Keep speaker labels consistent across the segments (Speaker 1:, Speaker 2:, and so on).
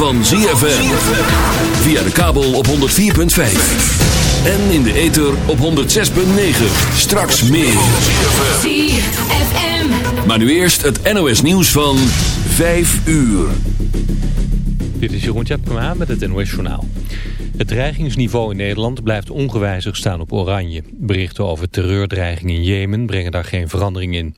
Speaker 1: van ZFM. Via de kabel op 104.5. En in de ether op 106.9. Straks meer.
Speaker 2: ZFM.
Speaker 1: Maar nu eerst het NOS nieuws van 5 uur.
Speaker 3: Dit is Jeroen Tjepkema met het NOS Journaal. Het dreigingsniveau in Nederland blijft ongewijzigd staan op oranje. Berichten over terreurdreiging in Jemen brengen daar geen verandering in.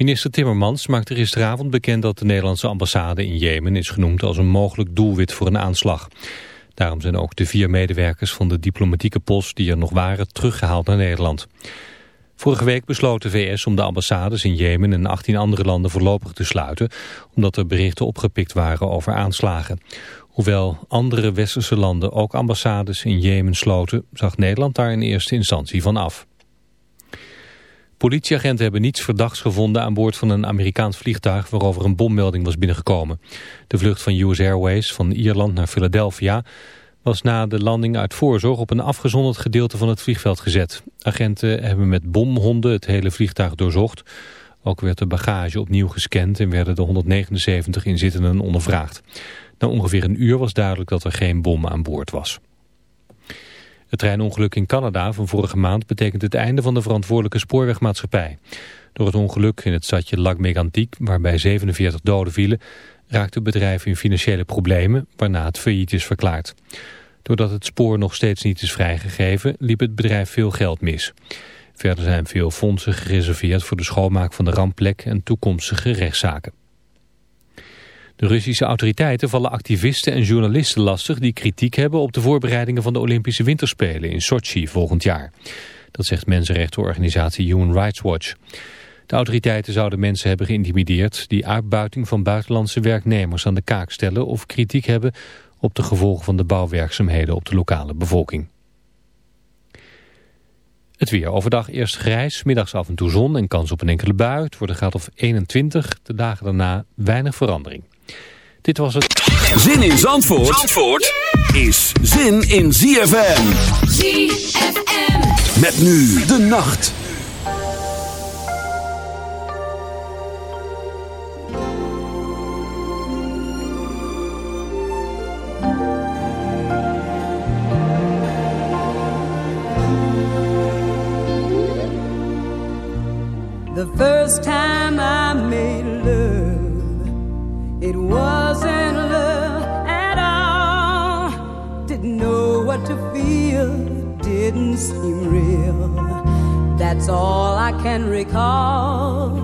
Speaker 3: Minister Timmermans maakte gisteravond bekend dat de Nederlandse ambassade in Jemen is genoemd als een mogelijk doelwit voor een aanslag. Daarom zijn ook de vier medewerkers van de diplomatieke post die er nog waren teruggehaald naar Nederland. Vorige week besloot de VS om de ambassades in Jemen en 18 andere landen voorlopig te sluiten, omdat er berichten opgepikt waren over aanslagen. Hoewel andere westerse landen ook ambassades in Jemen sloten, zag Nederland daar in eerste instantie van af. Politieagenten hebben niets verdachts gevonden aan boord van een Amerikaans vliegtuig waarover een bommelding was binnengekomen. De vlucht van US Airways van Ierland naar Philadelphia was na de landing uit voorzorg op een afgezonderd gedeelte van het vliegveld gezet. Agenten hebben met bomhonden het hele vliegtuig doorzocht. Ook werd de bagage opnieuw gescand en werden de 179 inzittenden ondervraagd. Na ongeveer een uur was duidelijk dat er geen bom aan boord was. Het treinongeluk in Canada van vorige maand betekent het einde van de verantwoordelijke spoorwegmaatschappij. Door het ongeluk in het stadje Lac Mégantic, waarbij 47 doden vielen, raakte het bedrijf in financiële problemen, waarna het failliet is verklaard. Doordat het spoor nog steeds niet is vrijgegeven, liep het bedrijf veel geld mis. Verder zijn veel fondsen gereserveerd voor de schoonmaak van de rampplek en toekomstige rechtszaken. De Russische autoriteiten vallen activisten en journalisten lastig die kritiek hebben op de voorbereidingen van de Olympische Winterspelen in Sochi volgend jaar. Dat zegt mensenrechtenorganisatie Human Rights Watch. De autoriteiten zouden mensen hebben geïntimideerd die uitbuiting van buitenlandse werknemers aan de kaak stellen of kritiek hebben op de gevolgen van de bouwwerkzaamheden op de lokale bevolking. Het weer overdag eerst grijs, middags af en toe zon en kans op een enkele bui. Het wordt een graad of 21, de dagen daarna weinig verandering. Dit was het.
Speaker 1: Zin in Zandvoort, Zandvoort is zin in ZFM.
Speaker 2: ZFM.
Speaker 1: Met nu de nacht.
Speaker 4: The first time I made love, it wasn't seem real. That's all I can recall.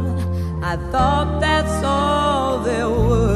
Speaker 4: I thought that's all there was.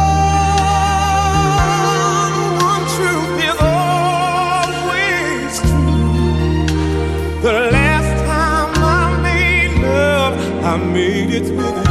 Speaker 5: Made it with you.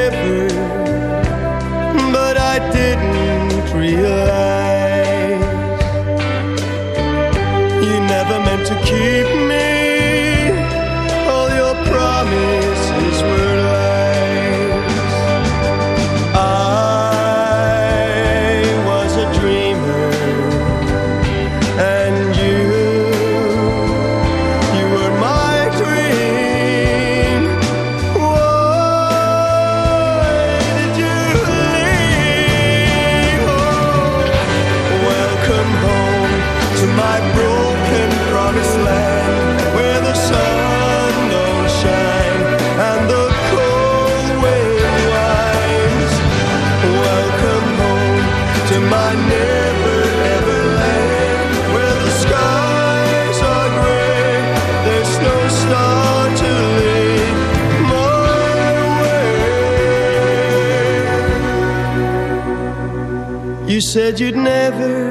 Speaker 2: said you'd never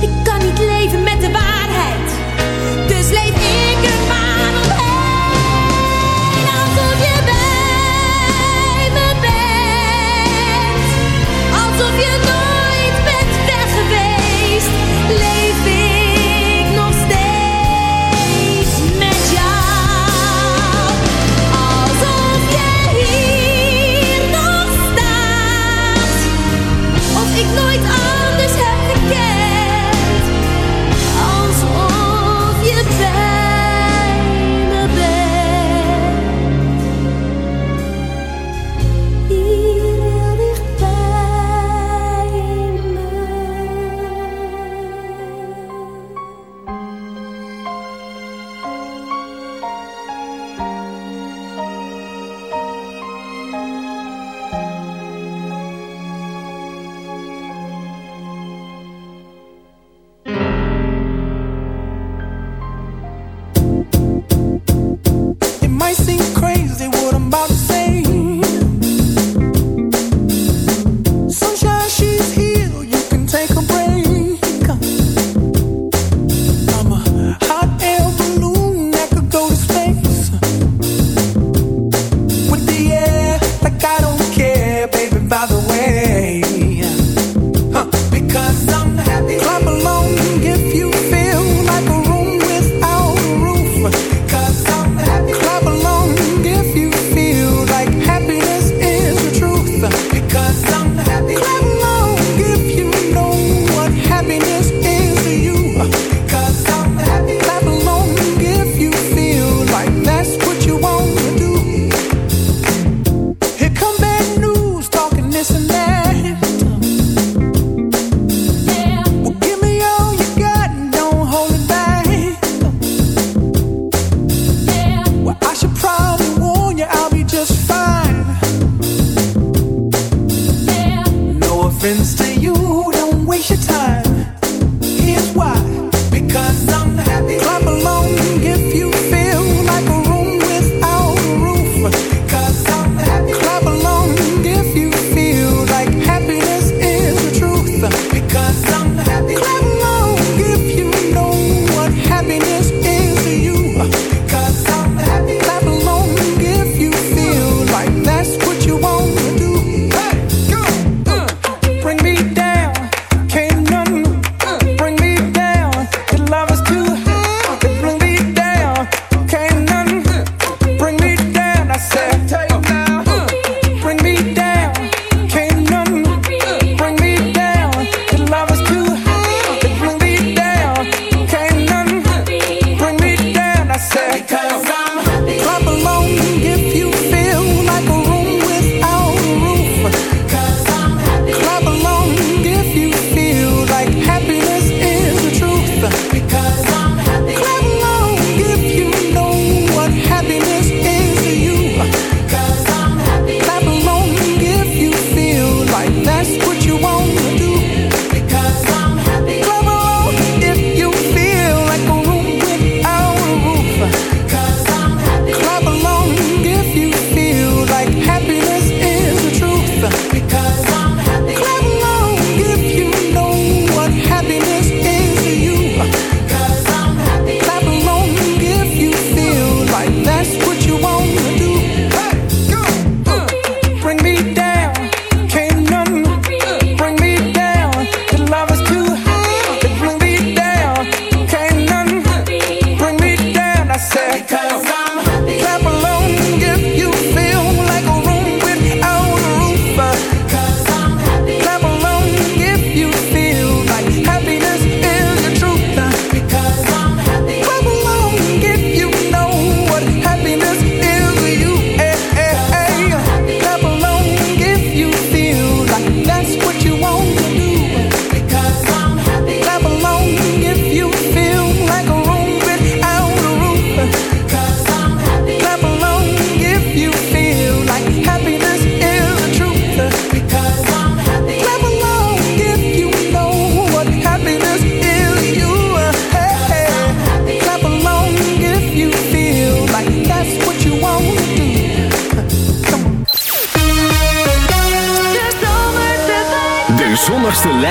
Speaker 6: Ik kan niet leven met de waarheid, dus leef
Speaker 7: in.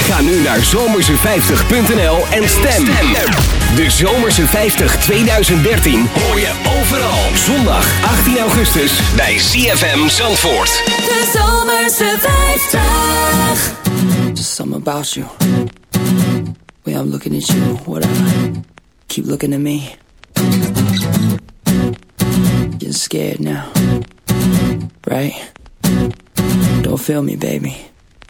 Speaker 7: Ga nu naar zomerse50.nl en stem. De Zomerse 50 2013 hoor je overal. Zondag 18 augustus bij CFM Zandvoort.
Speaker 8: De Zomerse 50.
Speaker 9: Just something about you. Way I'm looking at you, whatever. Keep looking at me. Getting scared now. Right? Don't feel me, baby.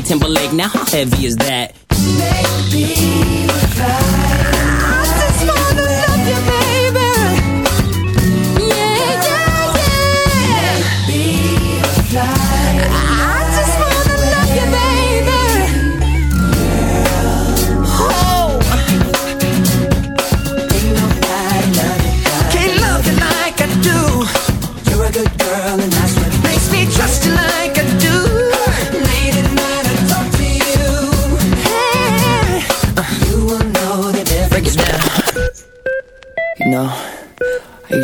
Speaker 10: Timberlake. Now how heavy is that?
Speaker 11: Can't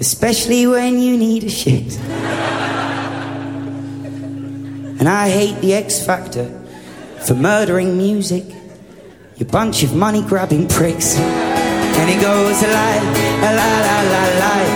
Speaker 12: especially when you need a shit. And I hate the X Factor for murdering music, you bunch of money grabbing pricks. And it goes a lie, a la la la la,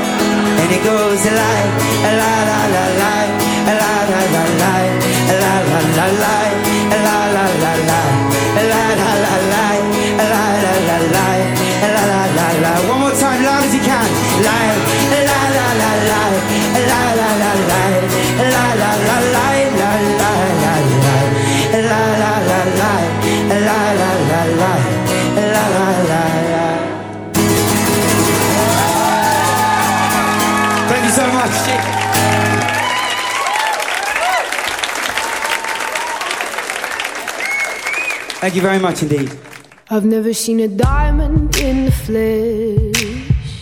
Speaker 12: And it goes a la la la la, la la la la, la la la la, Thank you very much indeed.
Speaker 13: I've never seen a diamond in the flesh.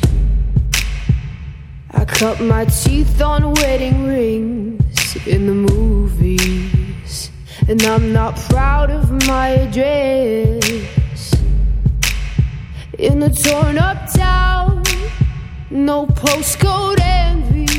Speaker 13: I cut my teeth on wedding rings in the movies. And I'm not proud of my address. In a torn up town, no postcode envy.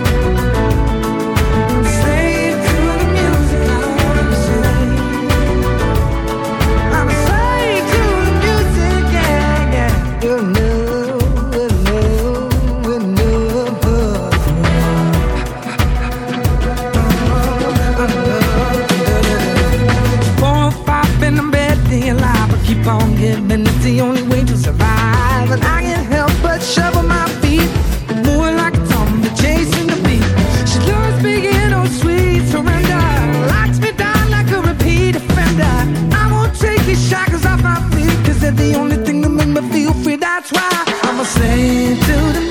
Speaker 14: that's why I'ma sing to the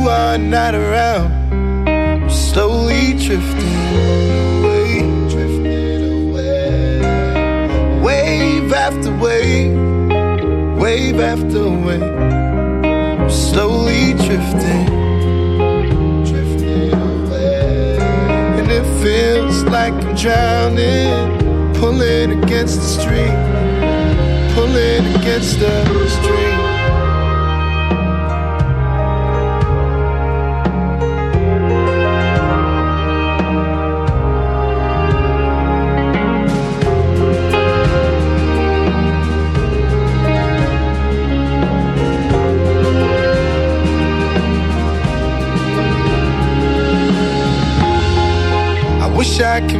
Speaker 15: you are not around. I'm slowly drifting away, drifting away, wave after wave, wave after wave, I'm slowly drifting. drifting away. And it feels like I'm drowning, pulling against the stream, pulling against the stream.